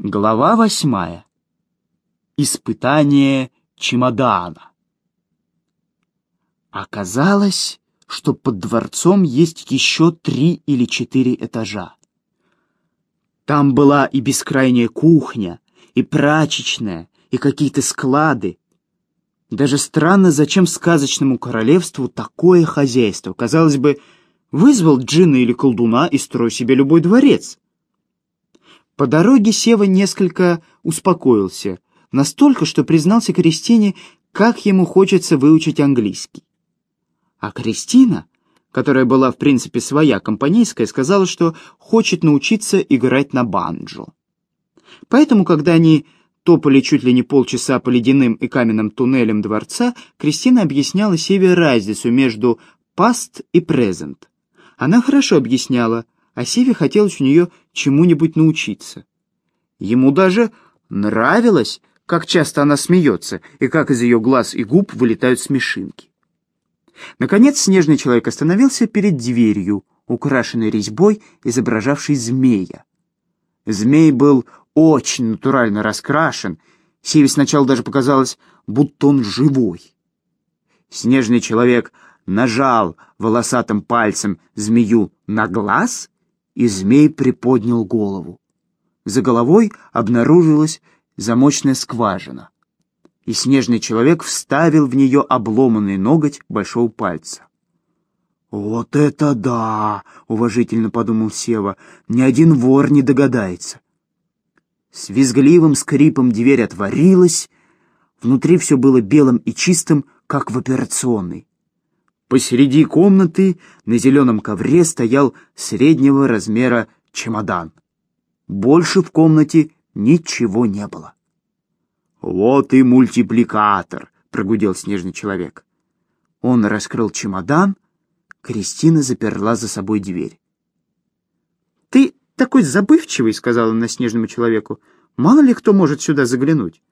Глава восьмая. Испытание чемодана. Оказалось, что под дворцом есть еще три или четыре этажа. Там была и бескрайняя кухня, и прачечная, и какие-то склады. Даже странно, зачем сказочному королевству такое хозяйство. Казалось бы, вызвал джина или колдуна и строй себе любой дворец. По дороге Сева несколько успокоился, настолько, что признался Кристине, как ему хочется выучить английский. А Кристина, которая была, в принципе, своя компанейская, сказала, что хочет научиться играть на банджо. Поэтому, когда они топали чуть ли не полчаса по ледяным и каменным туннелям дворца, Кристина объясняла Севе разницу между past и present. Она хорошо объясняла — а Севе хотелось у нее чему-нибудь научиться. Ему даже нравилось, как часто она смеется и как из ее глаз и губ вылетают смешинки. Наконец снежный человек остановился перед дверью, украшенной резьбой, изображавшей змея. Змей был очень натурально раскрашен, Севе сначала даже показалось, будто он живой. Снежный человек нажал волосатым пальцем змею на глаз и змей приподнял голову. За головой обнаружилась замочная скважина, и снежный человек вставил в нее обломанный ноготь большого пальца. «Вот это да!» — уважительно подумал Сева. «Ни один вор не догадается». С визгливым скрипом дверь отворилась, внутри все было белым и чистым, как в операционной. Посреди комнаты на зеленом ковре стоял среднего размера чемодан. Больше в комнате ничего не было. «Вот и мультипликатор!» — прогудел снежный человек. Он раскрыл чемодан, Кристина заперла за собой дверь. «Ты такой забывчивый», — сказала она снежному человеку. «Мало ли кто может сюда заглянуть».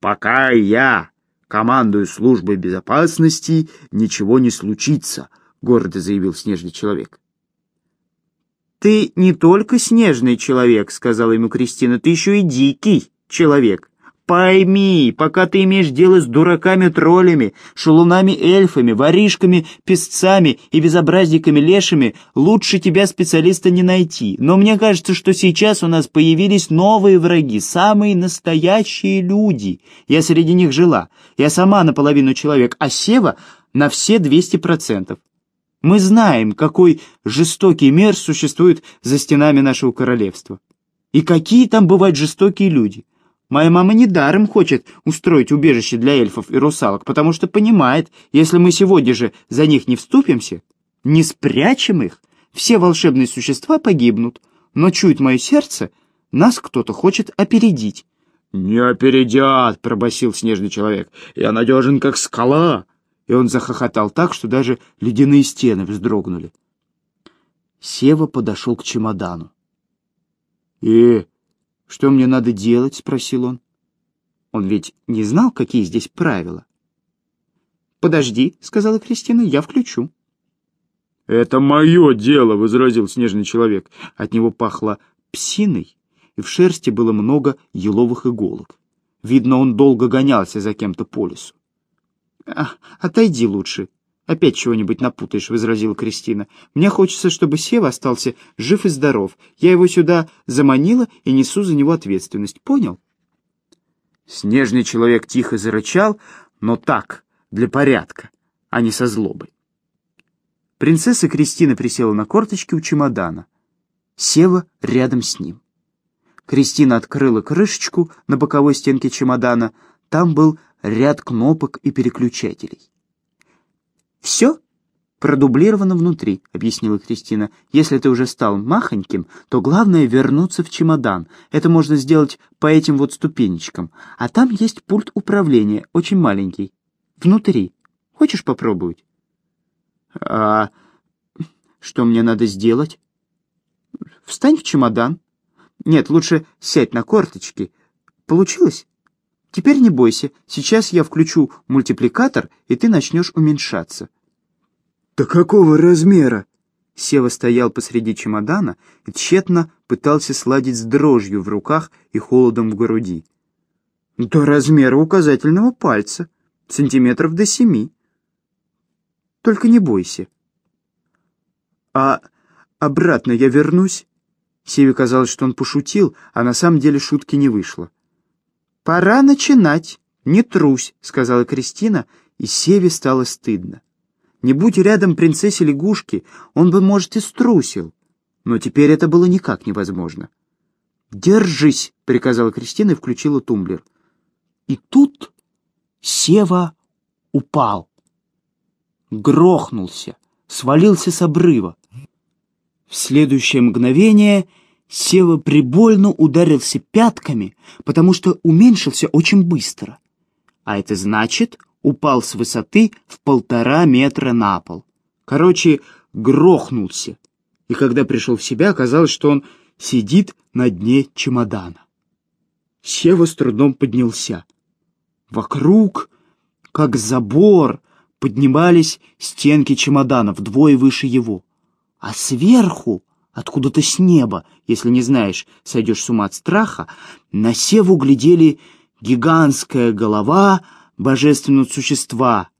«Пока я командую службой безопасности, ничего не случится», — гордо заявил снежный человек. «Ты не только снежный человек», — сказала ему Кристина, — «ты еще и дикий человек. Пойми, пока ты имеешь дело с дураками-троллями, шалунами-эльфами, воришками-песцами и безобразниками-лешими, лучше тебя специалиста не найти. Но мне кажется, что сейчас у нас появились новые враги, самые настоящие люди. Я среди них жила. Я сама наполовину человек, а Сева на все 200%. Мы знаем, какой жестокий мир существует за стенами нашего королевства. И какие там бывают жестокие люди. Моя мама недаром хочет устроить убежище для эльфов и русалок, потому что понимает, если мы сегодня же за них не вступимся, не спрячем их, все волшебные существа погибнут. Но чует мое сердце, нас кто-то хочет опередить. «Не опередят!» — пробасил снежный человек. «Я надежен, как скала!» И он захохотал так, что даже ледяные стены вздрогнули. Сева подошел к чемодану. «И «Что мне надо делать?» — спросил он. Он ведь не знал, какие здесь правила. «Подожди», — сказала Кристина, — «я включу». «Это мое дело», — возразил снежный человек. От него пахло псиной, и в шерсти было много еловых иголок. Видно, он долго гонялся за кем-то по лесу. А, «Отойди лучше», «Опять чего-нибудь напутаешь», — возразила Кристина. «Мне хочется, чтобы Сева остался жив и здоров. Я его сюда заманила и несу за него ответственность. Понял?» Снежный человек тихо зарычал, но так, для порядка, а не со злобой. Принцесса Кристина присела на корточки у чемодана. Сева рядом с ним. Кристина открыла крышечку на боковой стенке чемодана. Там был ряд кнопок и переключателей. «Все продублировано внутри», — объяснила Кристина. «Если ты уже стал махоньким, то главное вернуться в чемодан. Это можно сделать по этим вот ступенечкам. А там есть пульт управления, очень маленький. Внутри. Хочешь попробовать?» «А что мне надо сделать?» «Встань в чемодан. Нет, лучше сядь на корточки. Получилось?» Теперь не бойся, сейчас я включу мультипликатор, и ты начнешь уменьшаться. «Да какого размера?» Сева стоял посреди чемодана и тщетно пытался сладить с дрожью в руках и холодом в груди. «До размера указательного пальца, сантиметров до семи. Только не бойся». «А обратно я вернусь?» Севе казалось, что он пошутил, а на самом деле шутки не вышло. «Пора начинать, не трусь», — сказала Кристина, и Севе стало стыдно. Не будь рядом принцессе лягушки, он бы, может, и струсил. Но теперь это было никак невозможно. «Держись!» — приказала Кристина и включила тумблер. И тут Сева упал. Грохнулся, свалился с обрыва. В следующее мгновение Сева прибольно ударился пятками, потому что уменьшился очень быстро. А это значит, упал с высоты в полтора метра на пол. Короче, грохнулся. И когда пришел в себя, оказалось, что он сидит на дне чемодана. Сева с трудом поднялся. Вокруг, как забор, поднимались стенки чемодана вдвое выше его. А сверху, откуда-то с неба, если не знаешь, сойдешь с ума от страха, на Севу глядели гигантская голова — божественного существа.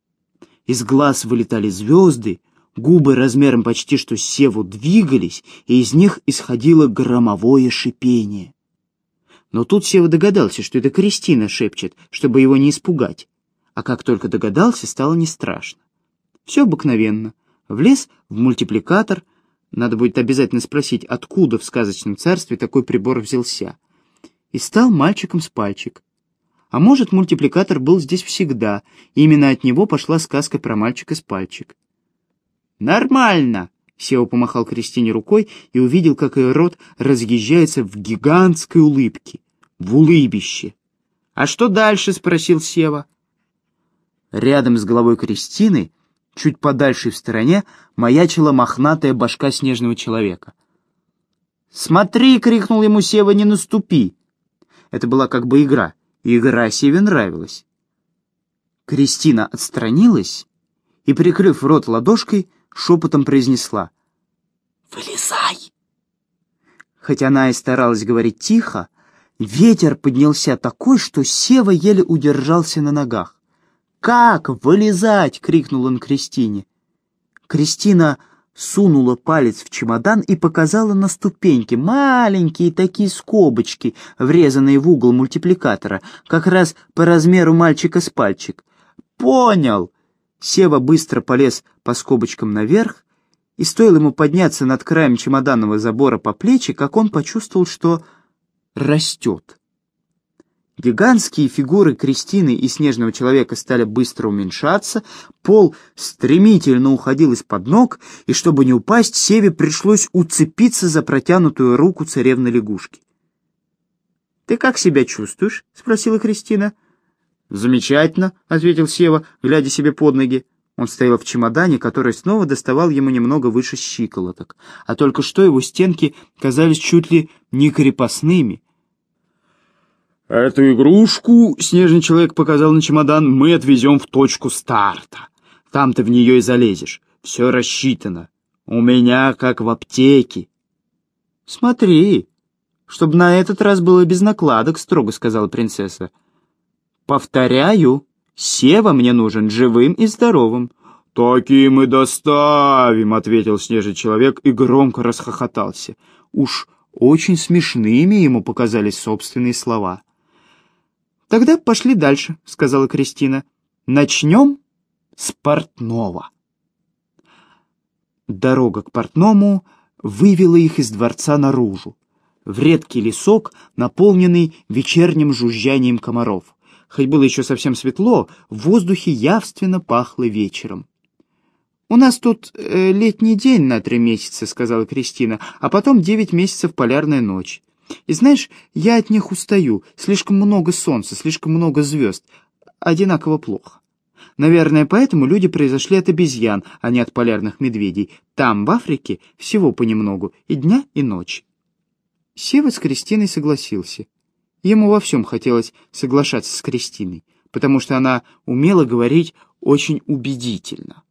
Из глаз вылетали звезды, губы размером почти что с севу двигались, и из них исходило громовое шипение. Но тут Сева догадался, что это Кристина шепчет, чтобы его не испугать. А как только догадался, стало не страшно. Все обыкновенно. Влез в мультипликатор. Надо будет обязательно спросить, откуда в сказочном царстве такой прибор взялся. И стал мальчиком с пальчик. А может, мультипликатор был здесь всегда, и именно от него пошла сказка про мальчика с пальчик. «Нормально!» — Сева помахал Кристине рукой и увидел, как ее рот разъезжается в гигантской улыбке, в улыбище. «А что дальше?» — спросил Сева. Рядом с головой Кристины, чуть подальше в стороне, маячила мохнатая башка снежного человека. «Смотри!» — крикнул ему Сева, «не наступи!» Это была как бы игра — Игра Севе нравилась. Кристина отстранилась и, прикрыв рот ладошкой, шепотом произнесла «Вылезай!». Хоть она и старалась говорить тихо, ветер поднялся такой, что Сева еле удержался на ногах. «Как вылезать?» — крикнул он Кристине. Кристина сунула палец в чемодан и показала на ступеньки, маленькие такие скобочки, врезанные в угол мультипликатора, как раз по размеру мальчика с пальчик. «Понял!» Сева быстро полез по скобочкам наверх, и стоило ему подняться над краем чемоданного забора по плечи, как он почувствовал, что растет. Гигантские фигуры Кристины и Снежного Человека стали быстро уменьшаться, пол стремительно уходил из-под ног, и чтобы не упасть, Севе пришлось уцепиться за протянутую руку царевны-лягушки. «Ты как себя чувствуешь?» — спросила Кристина. «Замечательно», — ответил Сева, глядя себе под ноги. Он стоял в чемодане, который снова доставал ему немного выше щиколоток, а только что его стенки казались чуть ли не крепостными — «Эту игрушку, — снежный человек показал на чемодан, — мы отвезем в точку старта. Там ты в нее и залезешь. Все рассчитано. У меня как в аптеке». «Смотри, чтобы на этот раз было без накладок», — строго сказала принцесса. «Повторяю, Сева мне нужен живым и здоровым». «Такие мы доставим», — ответил снежный человек и громко расхохотался. Уж очень смешными ему показались собственные слова. «Тогда пошли дальше», — сказала Кристина. «Начнем с портного». Дорога к портному вывела их из дворца наружу, в редкий лесок, наполненный вечерним жужжанием комаров. Хоть было еще совсем светло, в воздухе явственно пахло вечером. «У нас тут э, летний день на три месяца», — сказала Кристина, «а потом девять месяцев полярная ночь. И знаешь, я от них устаю. Слишком много солнца, слишком много звезд. Одинаково плохо. Наверное, поэтому люди произошли от обезьян, а не от полярных медведей. Там, в Африке, всего понемногу, и дня, и ночи. Сева с Кристиной согласился. Ему во всем хотелось соглашаться с Кристиной, потому что она умела говорить очень убедительно.